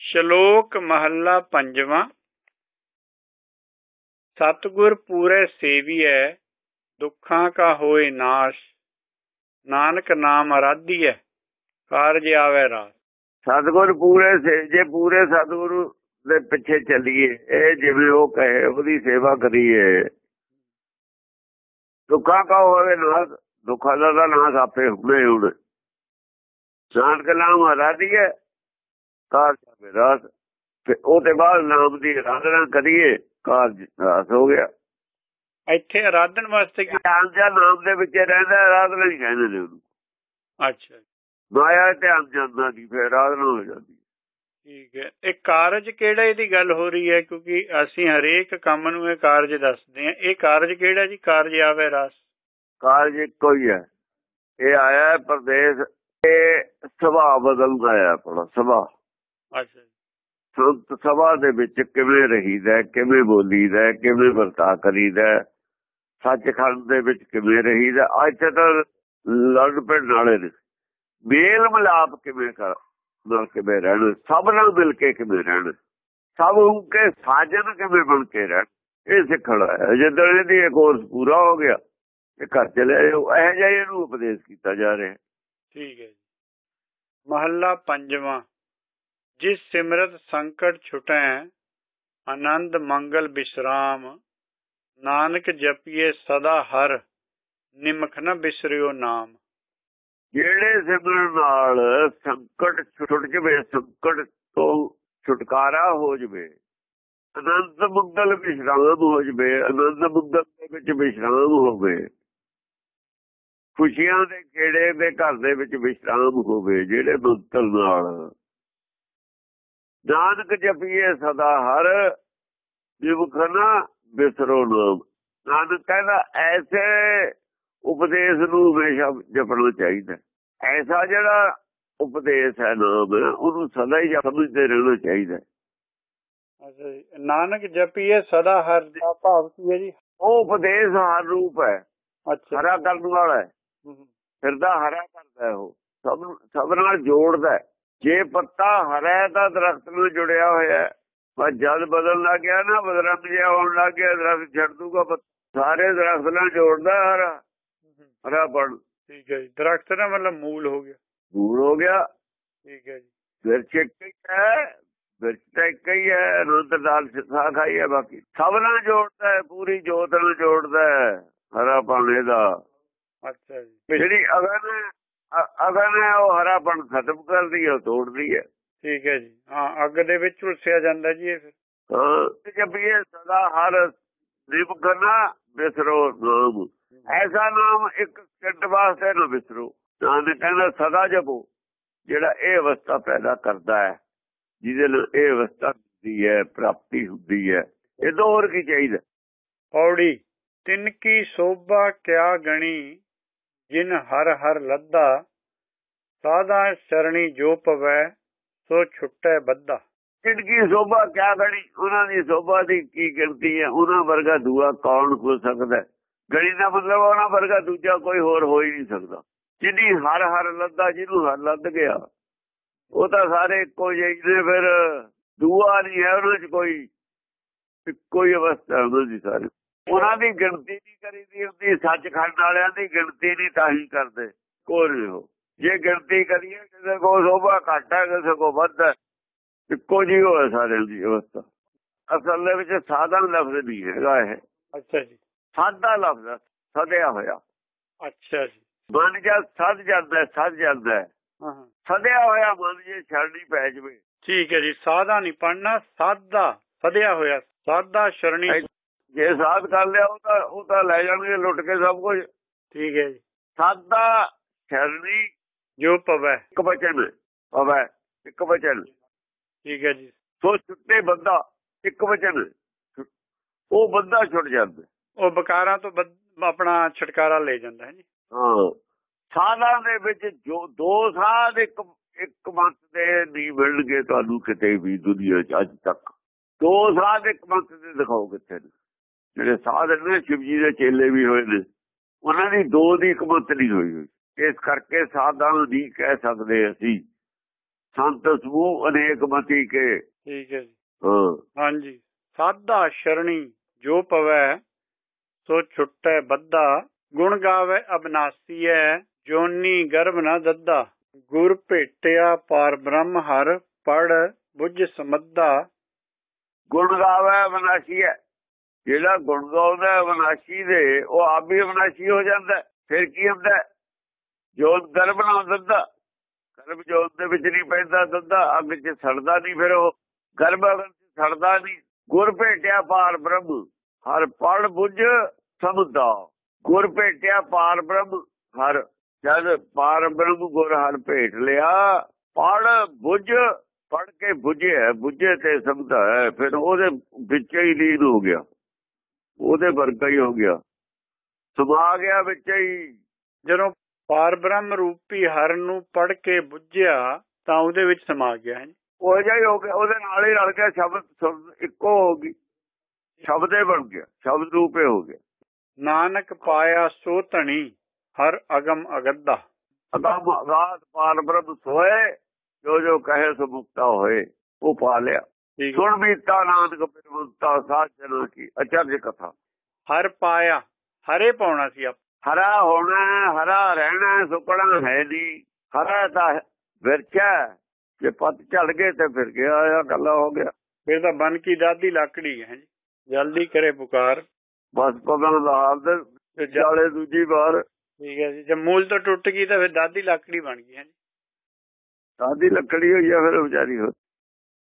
ਸ਼ਲੋਕ ਮਹੱਲਾ ਪੰਜਵਾਂ। ਸਤਗੁਰ ਪੂਰੇ ਸੇਵੀਐ, ਦੁੱਖਾਂ ਕਾ ਹੋਏ ਨਾਸ਼। ਨਾਨਕ ਨਾਮ ਅਰਾਧੀਐ, ਕਾਰਜ ਆਵੇ ਰਾਸ। ਸਤਗੁਰ ਪੂਰੇ ਜੇ ਪੂਰੇ ਸਤਗੁਰੂ ਦੇ ਪਿੱਛੇ ਚੱਲੀਏ, ਇਹ ਜਿਵੇਂ ਉਹ ਕਹੇ, ਉਹਦੀ ਸੇਵਾ ਕਰੀਏ। ਦੁੱਖਾਂ ਕਾ ਹੋਵੇ ਨਾਸ਼, ਦੁੱਖਾਂ ਦਾ ਨਾਸ਼ ਆਪੇ ਹੁਣੇ ਹੁਣ ਨਾਨਕ ਨਾਮ ਅਰਾਧੀਐ ਕਾਰਜ ਆਵੇ ਰਾਸ ਤੇ ਉਹਦੇ ਬਾਅਦ ਨਾਮ ਦੀ ਆਰਾਧਨਾ ਕਰੀਏ ਕਾਰਜ ਰਾਸ ਹੋ ਗਿਆ। ਇੱਥੇ ਆਰਾਧਨ ਵਾਸਤੇ ਕੀ? ਧਿਆਨ ਜਾਂ ਨਾਮ ਦੇ ਵਿੱਚ ਰਹਿੰਦਾ ਆਰਾਧਨਾ ਨਹੀਂ ਕਹਿੰਦੇ ਨੇ ਉਹਨੂੰ। ਅੱਛਾ ਮਾਇਆ ਧਿਆਨ ਜਾਂਦਾ ਦੀ ਫਿਰ ਆਰਾਧਨਾ ਹੋ ਜਾਂਦੀ ਠੀਕ ਹੈ। ਇਹ ਕਾਰਜ ਕਿਹੜਾ ਇਹਦੀ ਗੱਲ ਹੋ ਰਹੀ ਹੈ? ਕਿਉਂਕਿ ਅਸੀਂ ਹਰੇਕ ਕੰਮ ਨੂੰ ਇਹ ਕਾਰਜ ਦੱਸਦੇ ਹਾਂ। ਇਹ ਕਾਰਜ ਕਿਹੜਾ ਜੀ? ਕਾਰਜ ਆਵੇ ਰਾਸ। ਕਾਰਜ ਇੱਕੋ ਹੀ ਹੈ। ਇਹ ਆਇਆ ਪਰਦੇਸ। ਇਹ ਸੁਭਾਅ ਬਦਲਦਾ ਹੈ ਆਪਣਾ ਸੁਭਾਅ ਅੱਛਾ ਸੰਤ ਸਭਾ ਦੇ ਵਿੱਚ ਕਿਵੇਂ ਰਹੀਦਾ ਕਿਵੇਂ ਬੋਲੀਦਾ ਕਿਵੇਂ ਵਰਤਾ ਕਰੀਦਾ ਸੱਚਖੰਡ ਦੇ ਵਿੱਚ ਕਿਵੇਂ ਰਹੀਦਾ ਅੱਜ ਤਾਂ ਲੜ ਪੈ ਨਾਲੇ ਨੇ। ਮੇਲ ਮਿਲਾਪ ਕਿਵੇਂ ਕਰ ਨਾਲ ਕਿਵੇਂ ਰਹਿਣ ਸਭ ਨਾਲ ਮਿਲ ਕੇ ਕਿਵੇਂ ਰਹਿਣ ਸਭ ਕੇ ਸਾਜਨ ਕਿਵੇਂ ਬਣ ਕੇ ਰਹਿਣ ਇਹ ਸਿੱਖਣਾ ਹੈ। ਜਦੋਂ ਇਹਦੀ ਇਹ ਕੋਰਸ ਪੂਰਾ ਹੋ ਗਿਆ ਇਹ ਘਰ ਚਲੇ ਜਾਓ ਇਹ ਜਿਹਾ ਇਹਨੂੰ ਉਪਦੇਸ਼ ਕੀਤਾ ਜਾ ਰਿਹਾ ਠੀਕ ਹੈ ਮਹੱਲਾ ਪੰਜਵਾਂ। ਜਿਸ ਸਿਮਰਤ ਸੰਕਟ ਛੁਟੈ, ਆਨੰਦ ਮੰਗਲ ਬਿਸਰਾਮ। ਨਾਨਕ ਜਪੀਏ ਸਦਾ ਹਰ, ਨਿਮਖ ਨ ਬਿਸਰਿਓ ਨਾਮ। ਜਿਹੜੇ ਸਿਮਰਨ ਨਾਲ ਸੰਕਟ ਛੁੱਟ ਜਵੇ, ਸੰਕਟ ਤੋਂ ਛੁਟਕਾਰਾ ਹੋ ਜਵੇ ਅਨੰਦ ਮੰਗਲ ਵਿਸ਼ਰਾਮ ਹੋ ਜਵੇ ਅਨੰਦ ਮੰਗਲ ਦੇ ਵਿੱਚ ਵਿਸ਼ਰਾਮ ਹੋਵੇ। ਖੁਸ਼ੀਆਂ ਦੇ ਖੇੜੇ ਦੇ ਘਰ ਦੇ ਵਿੱਚ ਵਿਸ਼ਰਾਮ ਹੋਵੇ, ਜਿਹੜੇ ਮੰਤਰ ਨਾਲ ਨਾਨਕ ਜਪੀਏ ਸਦਾ ਹਰ ਜਿਵਖਨਾ ਬਿਸਰੋ ਨਾਮ। ਨਾਨਕ ਕਹਿੰਦਾ ਐਸੇ ਉਪਦੇਸ਼ ਨੂੰ ਹਮੇਸ਼ਾ ਜਪਣਾ ਚਾਹੀਦਾ। ਐਸਾ ਜਿਹੜਾ ਉਪਦੇਸ਼ ਹੈ ਨਾਮ ਉਹਨੂੰ ਸਦਾ ਹੀ ਸਮਝਦੇ ਰਹਿਣਾ ਚਾਹੀਦਾ। ਨਾਨਕ ਜਪੀਏ ਸਦਾ ਹਰ ਦਾ ਭਾਵ ਕੀ ਹੈ ਜੀ? ਉਹ ਉਪਦੇਸ਼ ਹਰ ਰੂਪ ਹੈ। ਅੱਛਾ। ਹਰਾ ਕਰਨ ਵਾਲਾ ਹੈ। ਫਿਰਦਾ ਹਰਾ ਕਰਦਾ ਉਹ। ਸਭ ਸਭ ਨਾਲ ਜੋੜਦਾ ਹੈ। ਜੇ ਪੱਤਾ ਹਰਾ ਤਾਂ ਦਰਖਤ ਨਾਲ ਜੁੜਿਆ ਹੋਇਆ ਹੈ। ਪਰ ਜਦ ਬਦਲਣ ਲੱਗ ਗਿਆ ਨਾ ਬਦਰੰਗ ਜਿਹਾ ਹੋਣ ਲੱਗ ਗਿਆ ਦਰਖਤ ਛੱਡ ਦੂਗਾ। ਸਾਰੇ ਦਰਖਤ ਨਾਲ ਜੋੜਦਾ ਹਰਾ। ਹਰਾ ਬਣ ਠੀਕ ਹੈ ਜੀ। ਦਰਖਤ ਦਾ ਮਤਲਬ ਮੂਲ ਹੋ ਗਿਆ। ਦੂਰ ਹੋ ਗਿਆ। ਠੀਕ ਹੈ ਜੀ। ਫਿਰ ਚਿੱਕ ਹੀ ਹੈ। ਫਿਰ ਟੈਕ ਹੀ ਹੈ। ਰੁੱਤ ਦਾਲ ਸਿੱਖਾ ਖਾਈ ਹੈ ਬਾਕੀ। ਸਭ ਨਾਲ ਜੋੜਦਾ ਹੈ। ਪੂਰੀ ਜੋਤ ਨਾਲ ਜੋੜਦਾ ਹੈ। ਹਰਾ ਪਾਣੇ ਦਾ। ਅੱਛਾ ਜੀ। ਜਿਹੜੀ ਅਗਨ ਅ- ਅਗਨ ਹੈ ਉਹ ਹਰਾਪਣ ਖਤਮ ਕਰਦੀ ਹੈ ਉਹ ਤੋੜਦੀ ਹੈ। ਠੀਕ ਹੈ ਜੀ। ਹਾਂ ਅੱਗ ਦੇ ਵਿੱਚ ਝੁਲਸਿਆ ਜਾਂਦਾ ਜੀ ਇਹ ਹਾਂ ਜਪੀਏ ਸਦਾ ਹਰ ਨਿਮਕਨਾ ਬਿਸਰੋ ਨਾਮ। ਐਸਾ ਨਾਮ ਇੱਕ ਸਕਿੰਟ ਵਾਸਤੇ ਨਾ ਬਿਸਰੋ। ਨਾਨਕ ਕਹਿੰਦਾ ਸਦਾ ਜਪੋ ਜਿਹੜਾ ਇਹ ਅਵਸਥਾ ਪੈਦਾ ਕਰਦਾ ਹੈ ਜਿਹਦੇ ਨਾਲ ਇਹ ਅਵਸਥਾ ਹੁੰਦੀ ਹੈ ਪ੍ਰਾਪਤੀ ਹੁੰਦੀ ਹੈ। ਇਹ ਤੋਂ ਹੋਰ ਕੀ ਚਾਹੀਦਾ? ਪੌੜੀ ਤਿਨ ਕੀ ਸੋਭਾ ਕਿਆ ਗਣੀ? ਜਿਨ ਹਰ ਹਰ ਲੱਦਾ ਸਾਦਾ ਚਰਣੀ ਜੋ ਪਵੈ, ਸੋ ਛੁੱਟੈ ਬੱਧਾ। ਕਿੰਕੀ ਸੋਭਾ ਕਿਆ ਗਣੀ ਉਹਨਾਂ ਦੀ ਸੋਭਾ ਦੀ ਕੀ ਗਿਣਤੀ ਹੈ? ਉਹਨਾਂ ਵਰਗਾ ਦੂਆ ਕੌਣ ਹੋ ਸਕਦਾ? ਹੈ? ਦਾ ਮਤਲਬ ਉਹਨਾਂ ਵਰਗਾ ਦੂਜਾ ਕੋਈ ਹੋਰ ਹੋ ਹੀ ਨਹੀਂ ਸਕਦਾ। ਜਿਨੀ ਹਰ ਹਰ ਲੱਦਾ, ਜਿਹਨੂੰ ਹਰ ਲੱਦ ਗਿਆ, ਉਹ ਤਾਂ ਸਾਰੇ ਇੱਕੋ ਜਿਹੇ ਨੇ, ਫਿਰ ਦੂਆ ਨਹੀਂ ਹੈ ਉਹਨਾਂ 'ਚ ਕੋਈ, ਇੱਕੋ ਅਵਸਥਾ ਉਹਨਾਂ ਦੀ ਸਾਰੇ। ਉਹਨਾਂ ਦੀ ਗਿਣਤੀ ਨਹੀਂ ਕਰੀਦੀ ਹੁੰਦੀ ਸੱਚਖੰਡ ਵਾਲਿਆਂ ਦੀ ਗਿਣਤੀ ਨਹੀਂ ਤਾਂ ਹੀ ਕਰਦੇ ਕੋਈ ਹੋ। ਜੇ ਗਿਣਤੀ ਕਰੀਏ ਕਿਸੇ ਕੋ ਸੋਭਾ ਘੱਟ ਕਿਸੇ ਕੋ ਵੱਧ ਹੈ ਇੱਕੋ ਜਿਹੀ ਹੋਏ ਸਾਰਿਆਂ ਦੀ ਅਵਸਥਾ। ਅਸਲ ਦੇ ਵਿੱਚ ਸਾਧਨ ਲਫ਼ਜ਼ ਨਹੀਂ ਹੈਗਾ ਇਹ। ਅੱਛਾ ਜੀ। ਸਾਦਾ ਲਫ਼ਜ਼ ਸਦਿਆ ਹੋਇਆ। ਅੱਛਾ ਜੀ। ਮਨ ਜਦ ਸਦ ਜਾਂਦਾ ਸਦ ਜਾਂਦਾ ਹੈ। ਸਦਿਆ ਹੋਇਆ ਮਨ ਜੇ ਛੜਨੀ ਪੈ ਜਵੇ। ਠੀਕ ਹੈ ਜੀ ਸਾਦਾ ਨਹੀਂ ਪੜਨਾ ਸਾਦਾ ਸਦਿਆ ਹੋਇਆ ਸਾਦਾ ਸ਼ਰਣੀ ਜੇ ਸਾਧ ਕਰ ਲਿਆ ਉਹ ਤਾਂ ਉਹ ਤਾਂ ਲੈ ਜਾਣਗੇ ਲੁੱਟ ਕੇ ਸਭ ਕੁਝ। ਠੀਕ ਹੈ ਜੀ। ਸਾਦਾ ਛੜਨੀ ਜੋ ਪਵੈ ਇੱਕ ਬਚਨ ਹੋਵੇ ਇੱਕ ਬਚਨ ਠੀਕ ਹੈ ਜੀ। ਸੋ ਛੁੱਟੇ ਬੰਦਾ ਇੱਕ ਵਚਨ। ਉਹ ਬੰਦਾ ਛੁੱਟ ਜਾਂਦਾ। ਉਹ ਬਕਾਰਾਂ ਤੋਂ ਆਪਣਾ ਛਟਕਾਰਾ ਲੈ ਜਾਂਦਾ ਹੈ ਜੀ। ਹਾਂ। ਸਾਧਾਂ ਦੇ ਵਿੱਚ ਜੋ ਦੋ ਸਾਧ ਇੱਕ ਇੱਕ ਮਤ ਦੇ ਨਹੀਂ ਮਿਲਣਗੇ ਤੁਹਾਨੂੰ ਕਿਤੇ ਵੀ ਦੁਨੀਆ 'ਚ ਅੱਜ ਤੱਕ। ਦੋ ਸਾਧ ਇੱਕ ਮਤ ਦੇ ਦਿਖਾਓ ਕਿੱਥੇ ਨੇ। ਜਿਹੜੇ ਸਾਧ ਨੇ ਸ਼ਿਵ ਜੀ ਦੇ ਚੇਲੇ ਵੀ ਹੋਏ ਨੇ ਉਹਨਾਂ ਦੀ ਦੋ ਦੀ ਇੱਕ ਮਤ ਨਹੀਂ ਹੋਈ ਇਸ ਕਰਕੇ ਸਾਧਾਂ ਨੂੰ ਨਹੀਂ ਕਹਿ ਸਕਦੇ ਅਸੀਂ। ਸੰਤ ਸਮੂਹ ਅਨੇਕ ਮਤੀ ਕੇ। ਠੀਕ ਹੈ ਜੀ। ਹਾਂ। ਹਾਂਜੀ। ਸਾਧਾ ਸ਼ਰਣੀ ਜੋ ਪਵੈ ਸੋ ਛੁੱਟੈ ਬੱਧਾ। ਗੁਣ ਗਾਵੇ ਅਬਨਾਸੀਐ ਜੋਨੀ ਗਰਭ ਨ ਦੱਦਾ ਗੁਰ ਭੇਟਿਆ ਪਾਰ ਬ੍ਰਹਮ ਹਰ ਪੜ ਬੁੱਝ ਸਮੱਧਾ। ਗੁਣ ਗਾਵੇ ਹੈ ਜਿਹੜਾ ਗੁਣ ਗਾਉਂਦਾ ਅਵਨਾਸ਼ੀ ਦੇ, ਉਹ ਆਪ ਵੀ ਅਵਨਾਸ਼ੀ ਹੋ ਜਾਂਦਾ ਫਿਰ ਕੀ ਹੁੰਦਾ ਹੈ? ਜੋਤ ਗਰਭ ਨਾ ਦਿੰਦਾ। ਗਰਭ ਜੋਤ ਦੇ ਵਿੱਚ ਨਹੀਂ ਪੈਂਦਾ ਦਿੰਦਾ, ਅੱਗ 'ਚ ਸੜਦਾ ਨਹੀਂ ਫਿਰ ਉਹ। ਗਰਭ ਅਗਰ 'ਚ ਸੜਦਾ ਨਹੀਂ, ਗੁਰ ਭੇਟਿਆ ਪਾਰ ਬ੍ਰਹਮ, ਹਰ ਪੜ ਬੁੱਝ ਸਮਝਦਾ ਗੁਰ ਭੇਟਿਆ ਪਾਰ ਬ੍ਰਹਮ, ਹਰ ਜਦ ਪਾਰ ਬ੍ਰਹਮ ਗੁਰ ਹਰ ਭੇਟ ਲਿਆ ਪੜ ਬੁੱਝ ਪੜ ਕੇ ਬੁੱਝਿਆ ਬੁੱਝੇ ਤੇ ਸਮਝਦਾ ਫਿਰ ਉਹਦੇ ਵਿੱਚ ਹੀ ਲੀਨ ਹੋ ਗਿਆ। ਉਹਦੇ ਵਰਗਾ ਹੀ ਹੋ ਗਿਆ। ਸਮਾ ਗਿਆ ਵਿੱਚ ਹੀ। ਜਦੋਂ ਪਾਰ ਬ੍ਰਹਮ ਰੂਪੀ ਹਰ ਨੂੰ ਪੜ ਕੇ ਬੁੱਝਿਆ, ਤਾਂ ਉਹਦੇ ਵਿੱਚ ਸਮਾ ਗਿਆ। ਹੈ ਉਹ ਜਿਹਾ ਹੀ ਹੋ ਗਿਆ। ਉਹਦੇ ਨਾਲ ਹੀ ਰਲ ਗਿਆ। ਸ਼ਬਦ ਸ਼ਬਦ ਇੱਕੋ ਹੋ ਗਈ। ਸ਼ਬਦੇ ਬਣ ਗਿਆ। ਸ਼ਬਦ ਰੂਪੇ ਹੋ ਗਿਆ। ਨਾਨਕ ਪਾਇਆ ਸੋ ਧਣੀ, ਹਰ ਅਗਮ ਅਗੱਦਾ। ਅਗਮ ਅਗਾਧ ਪਾਰ ਬ੍ਰਹਮ ਸੋਏ ਜੋ ਜੋ ਕਹੇ ਸੋ ਮੁਕਤਾ ਹੋਏ, ਉਹ ਪਾ ਲਿਆ। ਸੁਣ ਬੀਤਾ ਨਾਨਕ ਬਿਰਮੁਕਤਾ ਸਾਜਣਾ ਕੀ ਅਚਰਜ ਕਥਾ। ਹਰ ਪਾਇਆ ਹਰੇ ਪਾਉਣਾ ਸੀ ਆਪ। ਹਰਾ ਹੋਣਾ ਹਰਾ ਰਹਿਣਾ ਸੁੱਕਣਾ ਹੈ ਨਹੀਂ। ਹਰਾ ਤਾਂ ਵਿਰਚਾ। ਜੇ ਪੱਤ ਝੜ ਗਏ ਤੇ ਫਿਰ ਗਿਆ ਆ ਗੱਲਾਂ ਹੋ ਗਿਆ। ਫਿਰ ਤਾਂ ਬਨ ਕੀ ਦਾਦੀ ਲੱਕੜੀ ਹੈ ਜੀ। ਜਲਦੀ ਕਰੇ ਪੁਕਾਰ। ਬਸ ਪਗਾਂ ਦਾ ਤੇ ਜਾਲੇ ਦੂਜੀ ਵਾਰ। ਠੀਕ ਹੈ ਜੀ। ਜੇ ਮੂਲ ਤੋਂ ਟੁੱਟ ਗਈ ਤਾਂ ਫਿਰ ਦਾਦੀ ਲੱਕੜੀ ਬਣ ਗਈ ਹੈ ਜੀ। ਸਾਦੀ ਲੱਕੜੀ ਹੋਈ ਆ ਫਿਰ ਵਿਚਾਰੀ ਹੋ